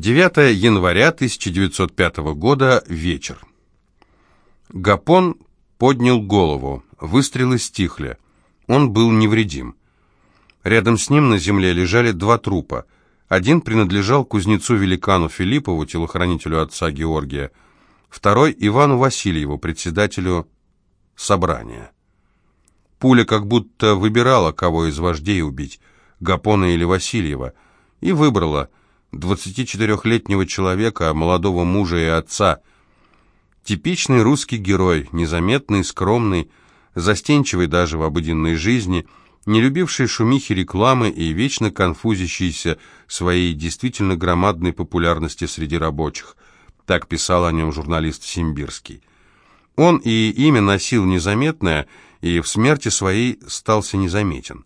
9 января 1905 года, вечер. Гапон поднял голову, выстрелы стихли. Он был невредим. Рядом с ним на земле лежали два трупа. Один принадлежал кузнецу-великану Филиппову, телохранителю отца Георгия, второй — Ивану Васильеву, председателю собрания. Пуля как будто выбирала, кого из вождей убить, Гапона или Васильева, и выбрала 24-летнего человека, молодого мужа и отца. Типичный русский герой, незаметный, скромный, застенчивый даже в обыденной жизни, не любивший шумихи рекламы и вечно конфузящийся своей действительно громадной популярности среди рабочих. Так писал о нем журналист Симбирский. Он и имя носил незаметное, и в смерти своей стался незаметен.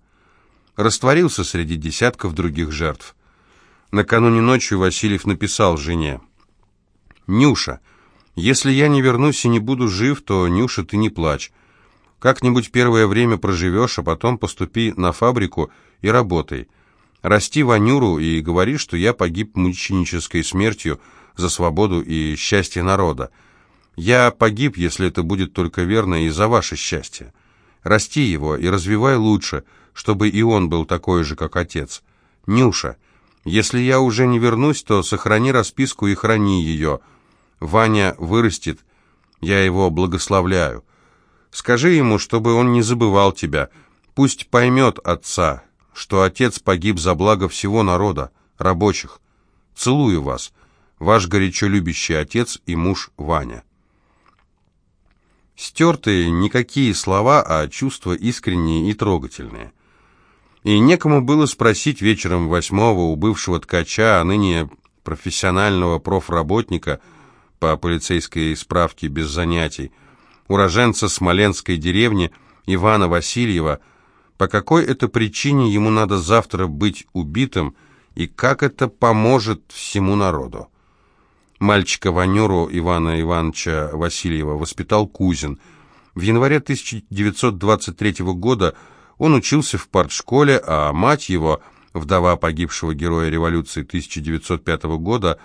Растворился среди десятков других жертв. Накануне ночью Васильев написал жене. «Нюша, если я не вернусь и не буду жив, то, Нюша, ты не плачь. Как-нибудь первое время проживешь, а потом поступи на фабрику и работай. Расти Ванюру и говори, что я погиб мученической смертью за свободу и счастье народа. Я погиб, если это будет только верно, и за ваше счастье. Расти его и развивай лучше, чтобы и он был такой же, как отец. Нюша, если я уже не вернусь, то сохрани расписку и храни ее. Ваня вырастет, я его благословляю. Скажи ему, чтобы он не забывал тебя. Пусть поймет отца, что отец погиб за благо всего народа, рабочих. Целую вас, ваш горячо любящий отец и муж Ваня». Стертые никакие слова, а чувства искренние и трогательные. И некому было спросить вечером восьмого у бывшего ткача, а ныне профессионального профработника по полицейской справке без занятий, уроженца Смоленской деревни Ивана Васильева, по какой это причине ему надо завтра быть убитым и как это поможет всему народу. Мальчика Ванюру Ивана Ивановича Васильева воспитал Кузин. В январе 1923 года он учился в партшколе, а мать его, вдова погибшего героя революции 1905 года,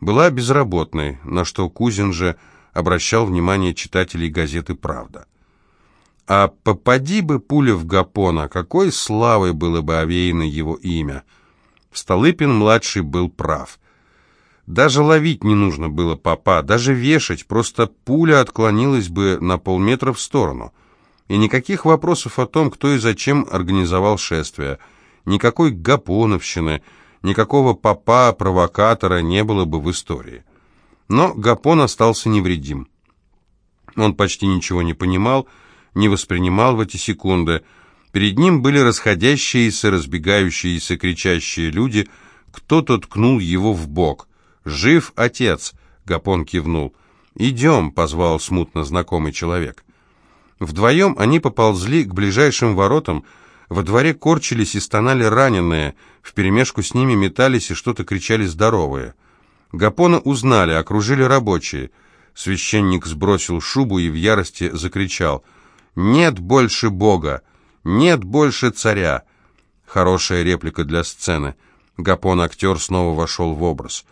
была безработной, на что Кузин же обращал внимание читателей газеты «Правда». А попади бы пуля в Гапона, какой славой было бы овеяно его имя. Столыпин-младший был прав. Даже ловить не нужно было папа, даже вешать, просто пуля отклонилась бы на полметра в сторону. И никаких вопросов о том, кто и зачем организовал шествие. Никакой гапоновщины, никакого папа-провокатора не было бы в истории. Но Гапон остался невредим. Он почти ничего не понимал, не воспринимал в эти секунды. Перед ним были расходящиеся, разбегающиеся, кричащие люди. Кто-то ткнул его в бок – «Жив отец!» — Гапон кивнул. «Идем!» — позвал смутно знакомый человек. Вдвоем они поползли к ближайшим воротам. Во дворе корчились и стонали раненые. Вперемешку с ними метались и что-то кричали здоровые. Гапона узнали, окружили рабочие. Священник сбросил шубу и в ярости закричал. «Нет больше Бога! Нет больше царя!» Хорошая реплика для сцены. Гапон-актер снова вошел в образ.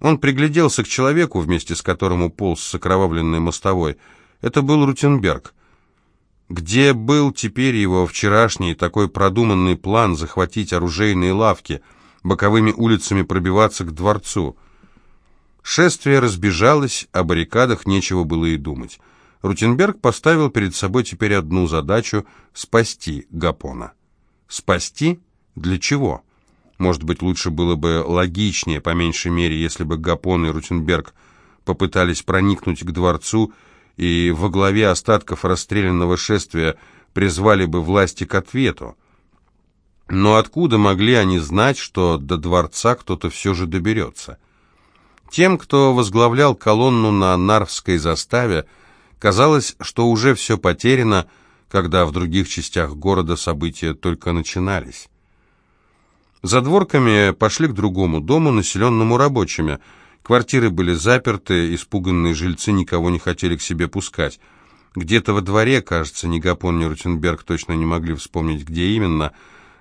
Он пригляделся к человеку, вместе с которым уполз с окровавленной мостовой. Это был Рутенберг. Где был теперь его вчерашний такой продуманный план захватить оружейные лавки, боковыми улицами пробиваться к дворцу? Шествие разбежалось, о баррикадах нечего было и думать. Рутенберг поставил перед собой теперь одну задачу — спасти Гапона. Спасти? Для чего? Может быть, лучше было бы логичнее, по меньшей мере, если бы Гапон и Рутенберг попытались проникнуть к дворцу и во главе остатков расстрелянного шествия призвали бы власти к ответу. Но откуда могли они знать, что до дворца кто-то все же доберется? Тем, кто возглавлял колонну на Нарвской заставе, казалось, что уже все потеряно, когда в других частях города события только начинались. За дворками пошли к другому дому, населенному рабочими. Квартиры были заперты, испуганные жильцы никого не хотели к себе пускать. Где-то во дворе, кажется, ни Гапон, ни Рутенберг точно не могли вспомнить, где именно.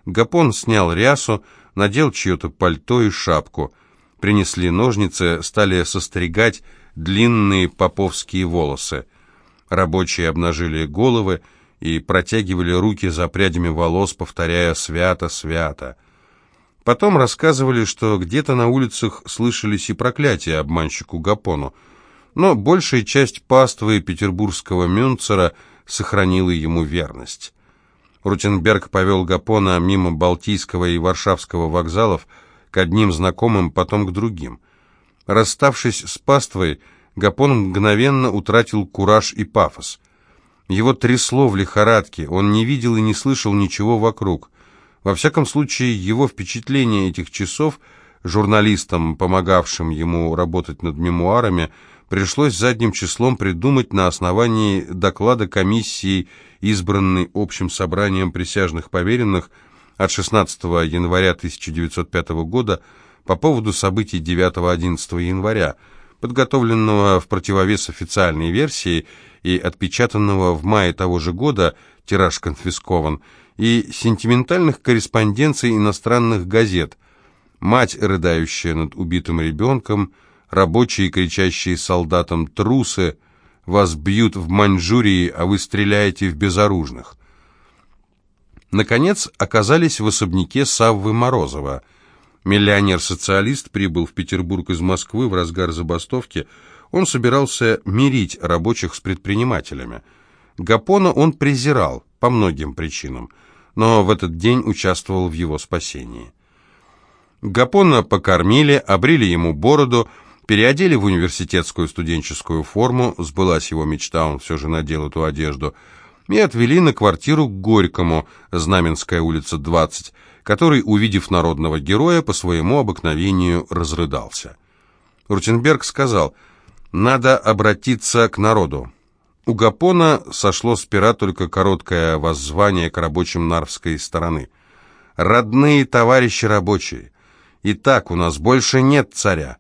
Гапон снял рясу, надел чье-то пальто и шапку. принесли ножницы, стали состригать длинные поповские волосы. Рабочие обнажили головы и протягивали руки за прядями волос, повторяя «свято, свято». Потом рассказывали, что где-то на улицах слышались и проклятия обманщику Гапону, но большая часть паствы петербургского Мюнцера сохранила ему верность. Рутенберг повел Гапона мимо Балтийского и Варшавского вокзалов к одним знакомым, потом к другим. Расставшись с паствой, Гапон мгновенно утратил кураж и пафос. Его трясло в лихорадке, он не видел и не слышал ничего вокруг. Во всяком случае, его впечатление этих часов, журналистам, помогавшим ему работать над мемуарами, пришлось задним числом придумать на основании доклада комиссии, избранной общим собранием присяжных поверенных от 16 января 1905 года по поводу событий 9-11 января, подготовленного в противовес официальной версии и отпечатанного в мае того же года, тираж конфискован, и сентиментальных корреспонденций иностранных газет, мать, рыдающая над убитым ребенком, рабочие, кричащие солдатам «трусы», «вас бьют в Маньчжурии, а вы стреляете в безоружных». Наконец, оказались в особняке Саввы Морозова. Миллионер-социалист прибыл в Петербург из Москвы в разгар забастовки. Он собирался мирить рабочих с предпринимателями. Гапона он презирал по многим причинам, но в этот день участвовал в его спасении. Гапона покормили, обрили ему бороду, переодели в университетскую студенческую форму, сбылась его мечта, он все же надел эту одежду, и отвели на квартиру к Горькому, Знаменская улица, 20, который, увидев народного героя, по своему обыкновению разрыдался. Рутенберг сказал, «Надо обратиться к народу». У Гапона сошло с пера только короткое воззвание к рабочим нарвской стороны. «Родные товарищи рабочие, и так у нас больше нет царя.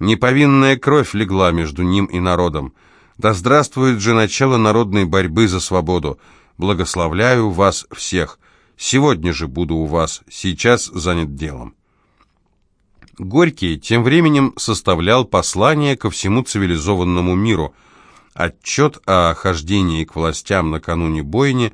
Неповинная кровь легла между ним и народом. Да здравствует же начало народной борьбы за свободу. Благословляю вас всех. Сегодня же буду у вас, сейчас занят делом. Горький тем временем составлял послание ко всему цивилизованному миру, отчет о хождении к властям накануне бойни,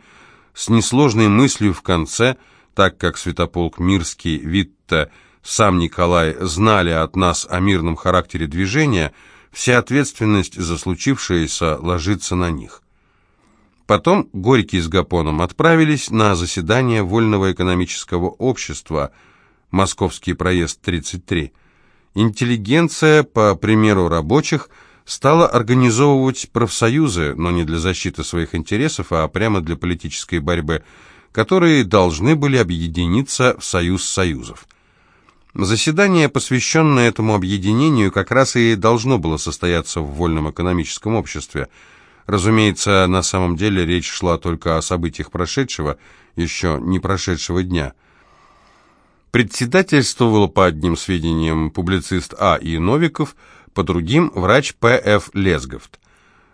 с несложной мыслью в конце, так как святополк Мирский, Витта сам Николай знали от нас о мирном характере движения, вся ответственность за случившееся ложится на них. Потом Горький с Гапоном отправились на заседание Вольного экономического общества, Московский проезд 33. Интеллигенция, по примеру рабочих, стала организовывать профсоюзы, но не для защиты своих интересов, а прямо для политической борьбы, которые должны были объединиться в союз союзов. Заседание, посвященное этому объединению, как раз и должно было состояться в вольном экономическом обществе. Разумеется, на самом деле речь шла только о событиях прошедшего, еще не прошедшего дня. Председательствовал по одним сведениям публицист А. И. Новиков, по другим врач П.Ф. Лезговт.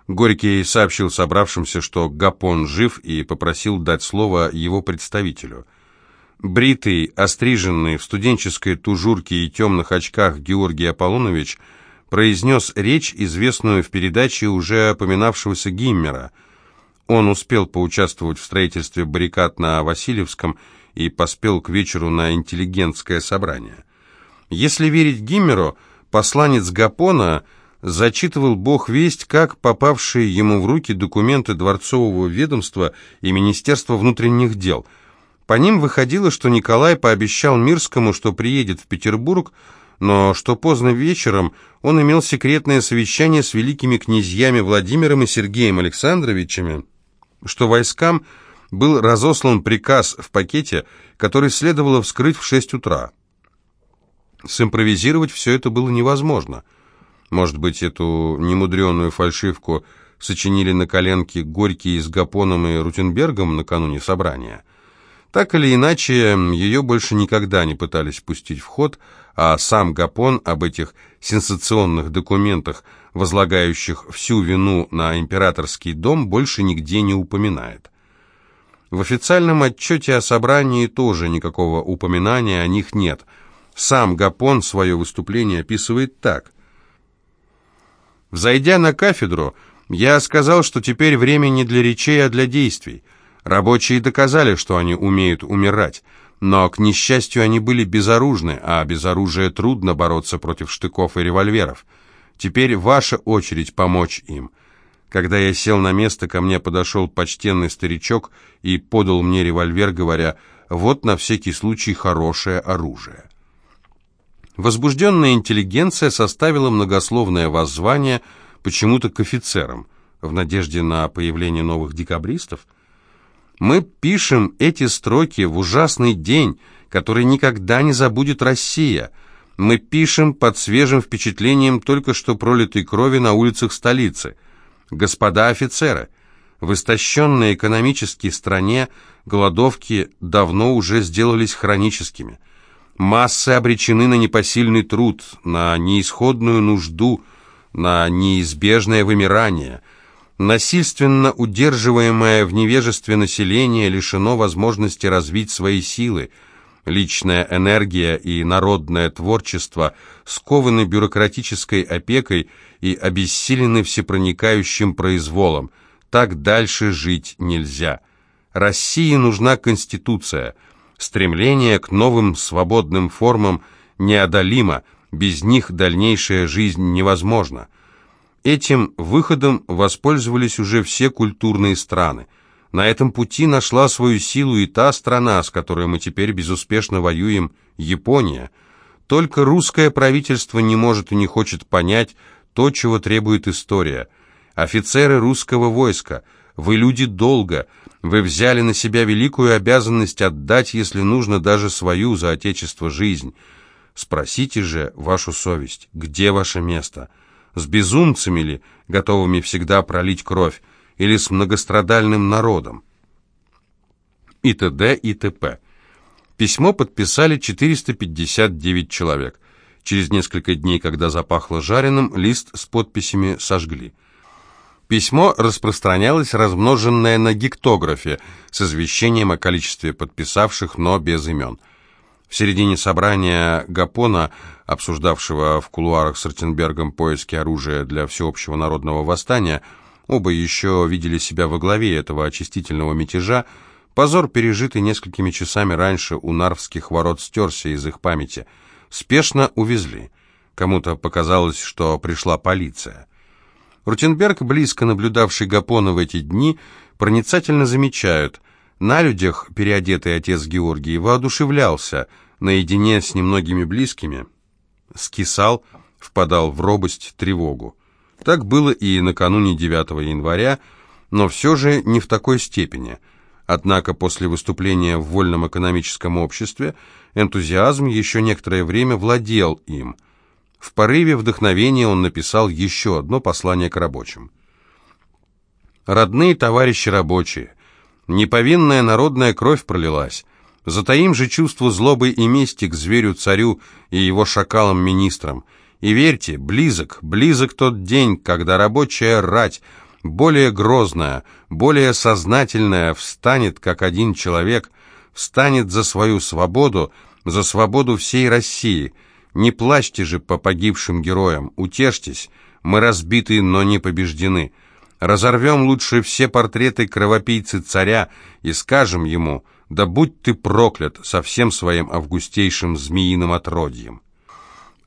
Горький сообщил собравшимся, что Гапон жив и попросил дать слово его представителю – Бритый, остриженный, в студенческой тужурке и темных очках Георгий Аполлонович произнес речь, известную в передаче уже упоминавшегося Гиммера. Он успел поучаствовать в строительстве баррикад на Васильевском и поспел к вечеру на интеллигентское собрание. Если верить Гиммеру, посланец Гапона зачитывал бог весть, как попавшие ему в руки документы дворцового ведомства и Министерства внутренних дел – по ним выходило, что Николай пообещал Мирскому, что приедет в Петербург, но что поздно вечером он имел секретное совещание с великими князьями Владимиром и Сергеем Александровичами, что войскам был разослан приказ в пакете, который следовало вскрыть в 6 утра. Симпровизировать все это было невозможно. Может быть, эту немудреную фальшивку сочинили на коленке Горький с Гапоном и Рутенбергом накануне собрания. Так или иначе, ее больше никогда не пытались пустить в ход, а сам Гапон об этих сенсационных документах, возлагающих всю вину на императорский дом, больше нигде не упоминает. В официальном отчете о собрании тоже никакого упоминания о них нет. Сам Гапон свое выступление описывает так. «Взойдя на кафедру, я сказал, что теперь время не для речей, а для действий. Рабочие доказали, что они умеют умирать, но, к несчастью, они были безоружны, а без оружия трудно бороться против штыков и револьверов. Теперь ваша очередь помочь им». Когда я сел на место, ко мне подошел почтенный старичок и подал мне револьвер, говоря, «Вот на всякий случай хорошее оружие». Возбужденная интеллигенция составила многословное воззвание почему-то к офицерам, в надежде на появление новых декабристов. Мы пишем эти строки в ужасный день, который никогда не забудет Россия. Мы пишем под свежим впечатлением только что пролитой крови на улицах столицы – Господа офицеры, в истощенной экономической стране голодовки давно уже сделались хроническими. Массы обречены на непосильный труд, на неисходную нужду, на неизбежное вымирание. Насильственно удерживаемое в невежестве население лишено возможности развить свои силы. Личная энергия и народное творчество скованы бюрократической опекой и обессилены всепроникающим произволом. Так дальше жить нельзя. России нужна конституция. Стремление к новым свободным формам неодолимо, без них дальнейшая жизнь невозможна. Этим выходом воспользовались уже все культурные страны. На этом пути нашла свою силу и та страна, с которой мы теперь безуспешно воюем, Япония. Только русское правительство не может и не хочет понять, то, чего требует история. Офицеры русского войска, вы люди долго, вы взяли на себя великую обязанность отдать, если нужно, даже свою за отечество жизнь. Спросите же вашу совесть, где ваше место? С безумцами ли, готовыми всегда пролить кровь, или с многострадальным народом? И т.д. и т.п. Письмо подписали 459 человек. Через несколько дней, когда запахло жареным, лист с подписями сожгли. Письмо распространялось, размноженное на гектографе, с извещением о количестве подписавших, но без имен. В середине собрания Гапона, обсуждавшего в кулуарах с Ротенбергом поиски оружия для всеобщего народного восстания, оба еще видели себя во главе этого очистительного мятежа, позор, пережитый несколькими часами раньше у Нарвских ворот, стерся из их памяти – спешно увезли. Кому-то показалось, что пришла полиция. Рутенберг, близко наблюдавший Гапона в эти дни, проницательно замечают, на людях переодетый отец Георгий воодушевлялся, наедине с немногими близкими, скисал, впадал в робость, тревогу. Так было и накануне 9 января, но все же не в такой степени. Однако после выступления в Вольном экономическом обществе Энтузиазм еще некоторое время владел им. В порыве вдохновения он написал еще одно послание к рабочим. «Родные товарищи рабочие, неповинная народная кровь пролилась. Затаим же чувство злобы и мести к зверю-царю и его шакалам-министрам. И верьте, близок, близок тот день, когда рабочая рать, более грозная, более сознательная, встанет, как один человек, встанет за свою свободу, за свободу всей России. Не плачьте же по погибшим героям, утешьтесь, мы разбиты, но не побеждены. Разорвем лучше все портреты кровопийцы царя и скажем ему, да будь ты проклят со всем своим августейшим змеиным отродьем.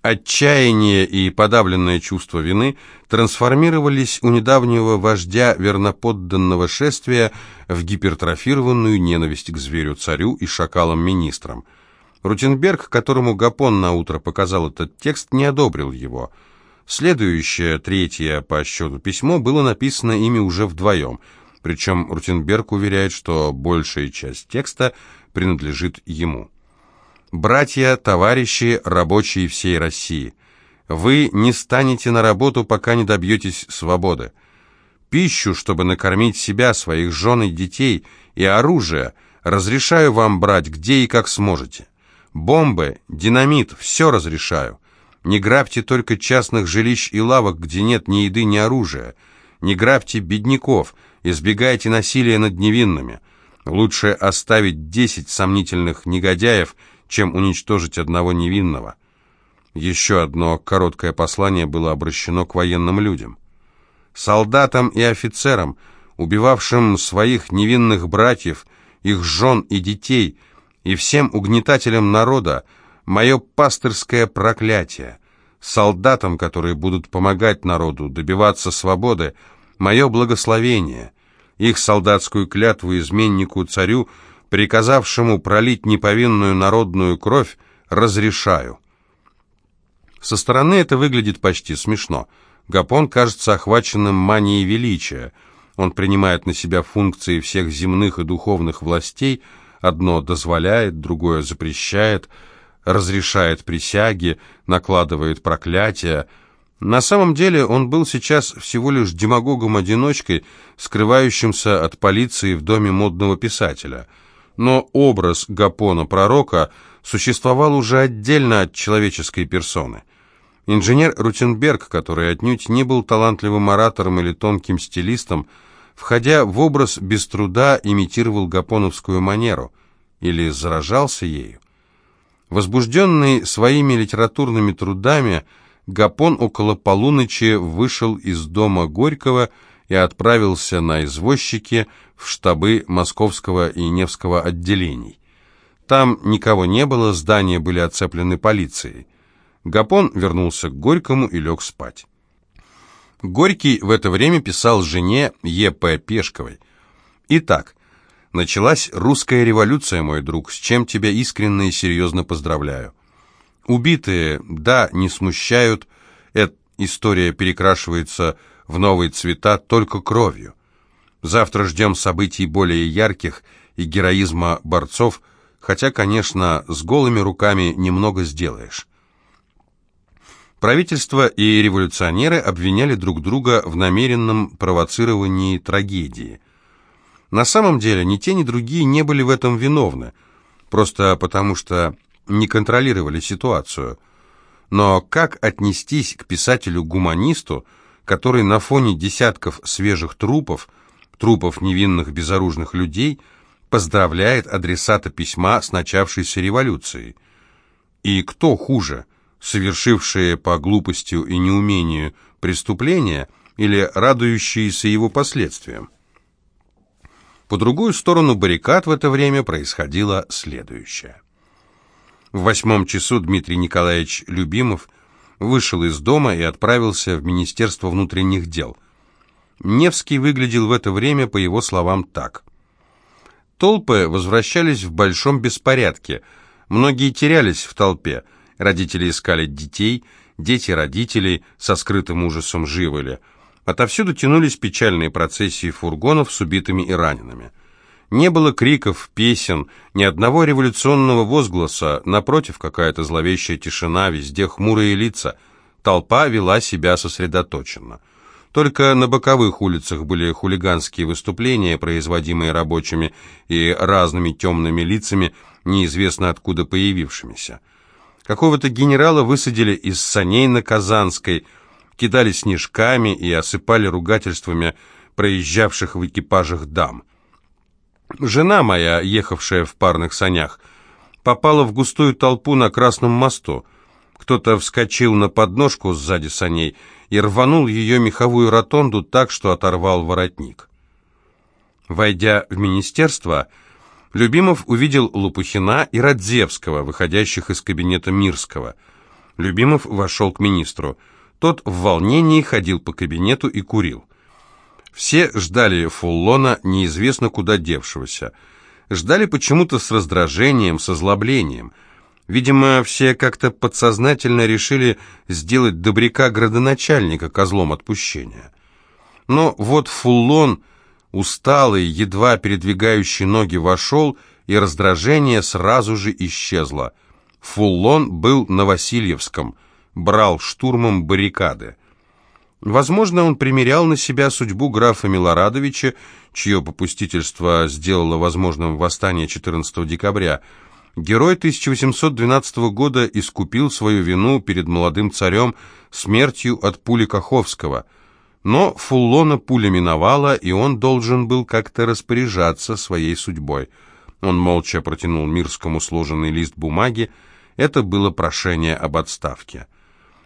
Отчаяние и подавленное чувство вины трансформировались у недавнего вождя верноподданного шествия в гипертрофированную ненависть к зверю-царю и шакалам-министрам. Рутенберг, которому Гапон наутро показал этот текст, не одобрил его. Следующее, третье по счету письмо было написано ими уже вдвоем, причем Рутенберг уверяет, что большая часть текста принадлежит ему. Братья, товарищи, рабочие всей России, вы не станете на работу, пока не добьетесь свободы. Пищу, чтобы накормить себя, своих жен и детей, и оружие разрешаю вам брать где и как сможете. Бомбы, динамит, все разрешаю. Не грабьте только частных жилищ и лавок, где нет ни еды, ни оружия. Не грабьте бедняков, избегайте насилия над невинными. Лучше оставить десять сомнительных негодяев – чем уничтожить одного невинного. Еще одно короткое послание было обращено к военным людям. Солдатам и офицерам, убивавшим своих невинных братьев, их жен и детей, и всем угнетателям народа, мое пастырское проклятие. Солдатам, которые будут помогать народу добиваться свободы, мое благословение. Их солдатскую клятву изменнику-царю, приказавшему пролить неповинную народную кровь, разрешаю. Со стороны это выглядит почти смешно. Гапон кажется охваченным манией величия. Он принимает на себя функции всех земных и духовных властей, одно дозволяет, другое запрещает, разрешает присяги, накладывает проклятия. На самом деле он был сейчас всего лишь демагогом-одиночкой, скрывающимся от полиции в доме модного писателя. Но образ Гапона-пророка существовал уже отдельно от человеческой персоны. Инженер Рутенберг, который отнюдь не был талантливым оратором или тонким стилистом, входя в образ без труда имитировал гапоновскую манеру или заражался ею. Возбужденный своими литературными трудами, Гапон около полуночи вышел из дома Горького и отправился на извозчике в штабы Московского и Невского отделений. Там никого не было, здания были оцеплены полицией. Гапон вернулся к Горькому и лег спать. Горький в это время писал жене Е.П. Пешковой. «Итак, началась русская революция, мой друг, с чем тебя искренне и серьезно поздравляю. Убитые, да, не смущают, эта история перекрашивается в новые цвета только кровью. Завтра ждем событий более ярких и героизма борцов, хотя, конечно, с голыми руками немного сделаешь». Правительство и революционеры обвиняли друг друга в намеренном провоцировании трагедии. На самом деле ни те, ни другие не были в этом виновны, просто потому что не контролировали ситуацию. Но как отнестись к писателю-гуманисту, который на фоне десятков свежих трупов, трупов невинных безоружных людей, поздравляет адресата письма с начавшейся революцией? И кто хуже – совершившие по глупостью и неумению преступления или радующиеся его последствиям. По другую сторону баррикад в это время происходило следующее. В восьмом часу Дмитрий Николаевич Любимов вышел из дома и отправился в Министерство внутренних дел. Невский выглядел в это время, по его словам, так. Толпы возвращались в большом беспорядке, многие терялись в толпе – Родители искали детей, дети родителей со скрытым ужасом живы ли. Отовсюду тянулись печальные процессии фургонов с убитыми и ранеными. Не было криков, песен, ни одного революционного возгласа, напротив, какая-то зловещая тишина, везде хмурые лица. Толпа вела себя сосредоточенно. Только на боковых улицах были хулиганские выступления, производимые рабочими и разными темными лицами, неизвестно откуда появившимися. Какого-то генерала высадили из саней на Казанской, кидали снежками и осыпали ругательствами проезжавших в экипажах дам. Жена моя, ехавшая в парных санях, попала в густую толпу на Красном мосту. Кто-то вскочил на подножку сзади саней и рванул ее меховую ротонду так, что оторвал воротник. Войдя в министерство, Любимов увидел Лопухина и Радзевского, выходящих из кабинета Мирского. Любимов вошел к министру. Тот в волнении ходил по кабинету и курил. Все ждали Фуллона, неизвестно куда девшегося. Ждали почему-то с раздражением, с озлоблением. Видимо, все как-то подсознательно решили сделать добряка градоначальника козлом отпущения. Но вот Фуллон усталый, едва передвигающий ноги вошел, и раздражение сразу же исчезло. Фуллон был на Васильевском, брал штурмом баррикады. Возможно, он примерял на себя судьбу графа Милорадовича, чье попустительство сделало возможным восстание 14 декабря. Герой 1812 года искупил свою вину перед молодым царем смертью от пули Каховского – но Фуллона пуля миновала, и он должен был как-то распоряжаться своей судьбой. Он молча протянул Мирскому сложенный лист бумаги. Это было прошение об отставке.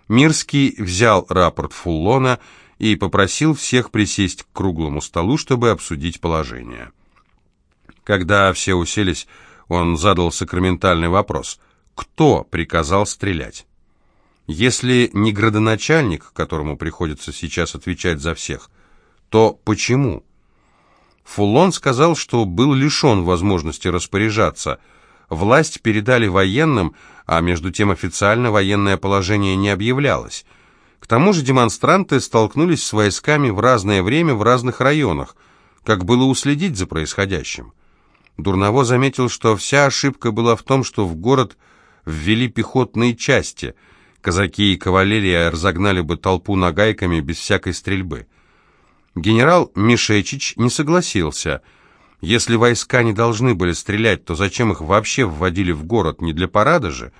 Мирский взял рапорт Фуллона и попросил всех присесть к круглому столу, чтобы обсудить положение. Когда все уселись, он задал сакраментальный вопрос. Кто приказал стрелять? Если не градоначальник, которому приходится сейчас отвечать за всех, то почему? Фуллон сказал, что был лишен возможности распоряжаться. Власть передали военным, а между тем официально военное положение не объявлялось. К тому же демонстранты столкнулись с войсками в разное время в разных районах. Как было уследить за происходящим? Дурново заметил, что вся ошибка была в том, что в город ввели пехотные части. Казаки и кавалерия разогнали бы толпу нагайками без всякой стрельбы. Генерал Мишечич не согласился. Если войска не должны были стрелять, то зачем их вообще вводили в город, не для парада же?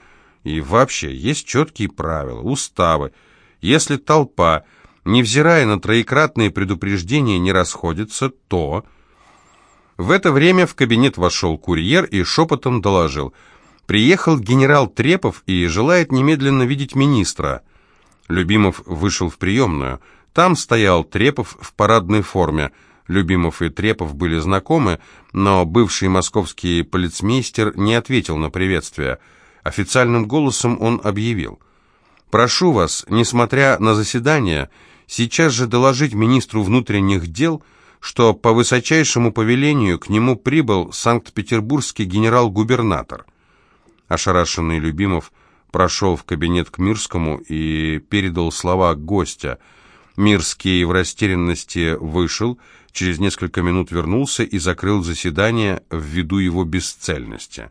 И вообще, есть четкие правила, уставы. Если толпа, невзирая на троекратные предупреждения, не расходится, то... В это время в кабинет вошел курьер и шепотом доложил. «Приехал генерал Трепов и желает немедленно видеть министра». Любимов вышел в приемную. Там стоял Трепов в парадной форме. Любимов и Трепов были знакомы, но бывший московский полицмейстер не ответил на приветствие. Официальным голосом он объявил. «Прошу вас, несмотря на заседание, сейчас же доложить министру внутренних дел, что по высочайшему повелению к нему прибыл санкт-петербургский генерал-губернатор». Ошарашенный Любимов прошел в кабинет к Мирскому и передал слова гостя – Мирский в растерянности вышел, через несколько минут вернулся и закрыл заседание ввиду его бесцельности.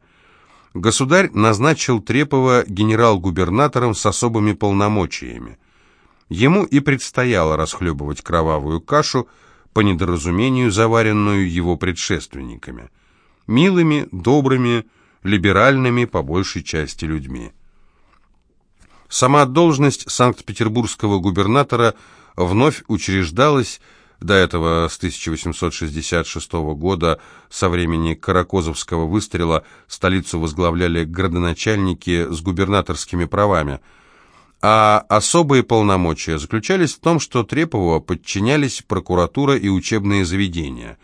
Государь назначил Трепова генерал-губернатором с особыми полномочиями. Ему и предстояло расхлебывать кровавую кашу, по недоразумению заваренную его предшественниками. Милыми, добрыми, либеральными по большей части людьми. Сама должность санкт-петербургского губернатора – вновь учреждалась, до этого с 1866 года, со времени Каракозовского выстрела, столицу возглавляли градоначальники с губернаторскими правами. А особые полномочия заключались в том, что Трепову подчинялись прокуратура и учебные заведения.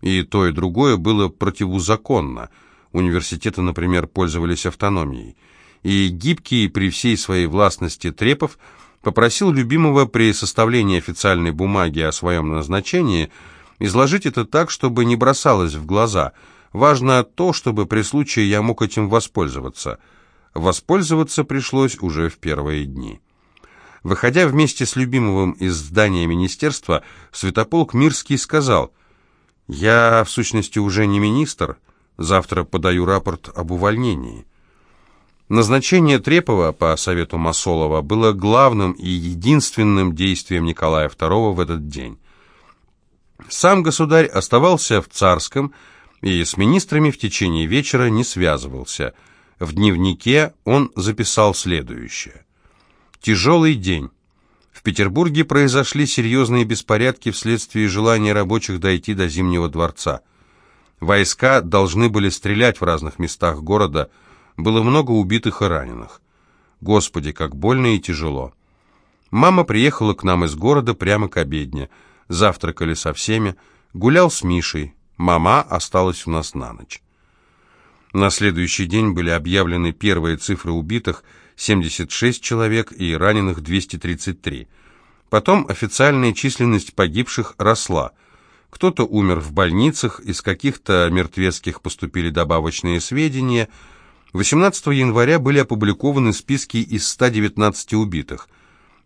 И то, и другое было противозаконно. Университеты, например, пользовались автономией. И гибкий при всей своей властности Трепов – попросил любимого при составлении официальной бумаги о своем назначении изложить это так, чтобы не бросалось в глаза. Важно то, чтобы при случае я мог этим воспользоваться. Воспользоваться пришлось уже в первые дни. Выходя вместе с любимовым из здания министерства, Святополк Мирский сказал, «Я, в сущности, уже не министр, завтра подаю рапорт об увольнении». Назначение Трепова по совету Масолова было главным и единственным действием Николая II в этот день. Сам государь оставался в Царском и с министрами в течение вечера не связывался. В дневнике он записал следующее. «Тяжелый день. В Петербурге произошли серьезные беспорядки вследствие желания рабочих дойти до Зимнего дворца. Войска должны были стрелять в разных местах города, было много убитых и раненых. Господи, как больно и тяжело. Мама приехала к нам из города прямо к обедне. Завтракали со всеми, гулял с Мишей. Мама осталась у нас на ночь. На следующий день были объявлены первые цифры убитых – 76 человек и раненых 233. Потом официальная численность погибших росла. Кто-то умер в больницах, из каких-то мертвецких поступили добавочные сведения – 18 января были опубликованы списки из 119 убитых.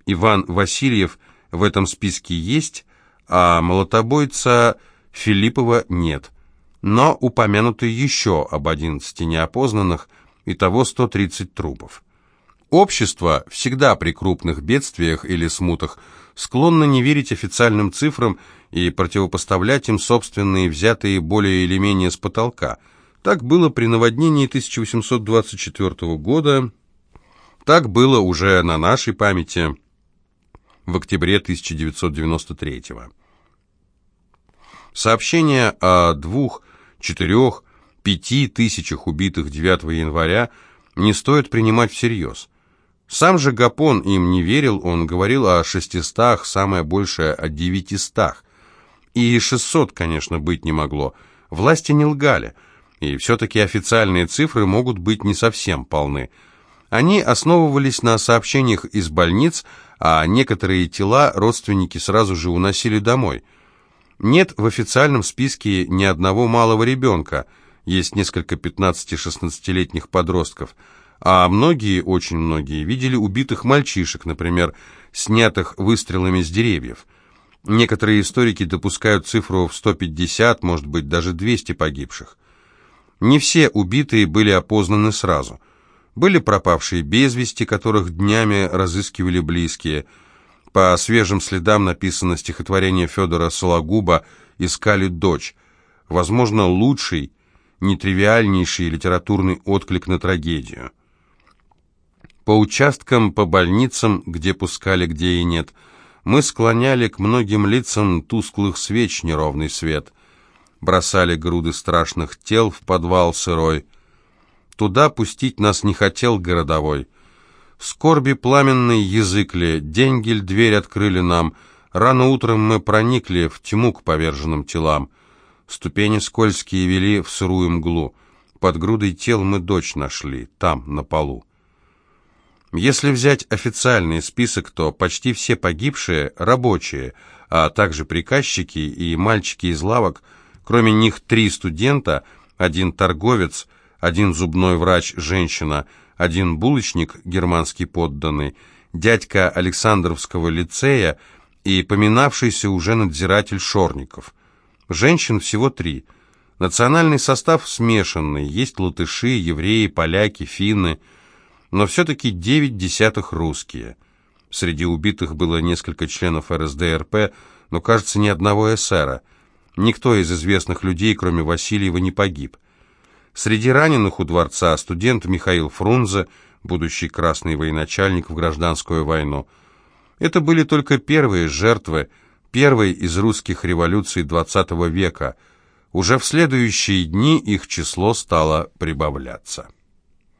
Иван Васильев в этом списке есть, а молотобойца Филиппова нет. Но упомянуты еще об 11 неопознанных, итого 130 трупов. Общество всегда при крупных бедствиях или смутах склонно не верить официальным цифрам и противопоставлять им собственные, взятые более или менее с потолка – так было при наводнении 1824 года, так было уже на нашей памяти в октябре 1993 Сообщения о двух, четырех, пяти тысячах убитых 9 января не стоит принимать всерьез. Сам же Гапон им не верил, он говорил о шестистах, самое большее о девятистах. И шестьсот, конечно, быть не могло. Власти не лгали, и все-таки официальные цифры могут быть не совсем полны. Они основывались на сообщениях из больниц, а некоторые тела родственники сразу же уносили домой. Нет в официальном списке ни одного малого ребенка, есть несколько 15-16-летних подростков, а многие, очень многие, видели убитых мальчишек, например, снятых выстрелами с деревьев. Некоторые историки допускают цифру в 150, может быть, даже 200 погибших. Не все убитые были опознаны сразу – были пропавшие без вести, которых днями разыскивали близкие. По свежим следам написано стихотворение Федора Сологуба «Искали дочь». Возможно, лучший, нетривиальнейший литературный отклик на трагедию. По участкам, по больницам, где пускали, где и нет, мы склоняли к многим лицам тусклых свеч неровный свет, бросали груды страшных тел в подвал сырой, Туда пустить нас не хотел городовой. Скорби пламенный язык ли, деньги ль дверь открыли нам. Рано утром мы проникли в тьму к поверженным телам. Ступени скользкие вели в сырую мглу. Под грудой тел мы дочь нашли, там, на полу. Если взять официальный список, то почти все погибшие – рабочие, а также приказчики и мальчики из лавок, кроме них три студента, один торговец – один зубной врач – женщина, один булочник – германский подданный, дядька Александровского лицея и поминавшийся уже надзиратель Шорников. Женщин всего три. Национальный состав смешанный, есть латыши, евреи, поляки, финны, но все-таки девять десятых русские. Среди убитых было несколько членов РСДРП, но, кажется, ни одного эсера. Никто из известных людей, кроме Васильева, не погиб. Среди раненых у дворца студент Михаил Фрунзе, будущий красный военачальник в гражданскую войну. Это были только первые жертвы, первой из русских революций XX века. Уже в следующие дни их число стало прибавляться.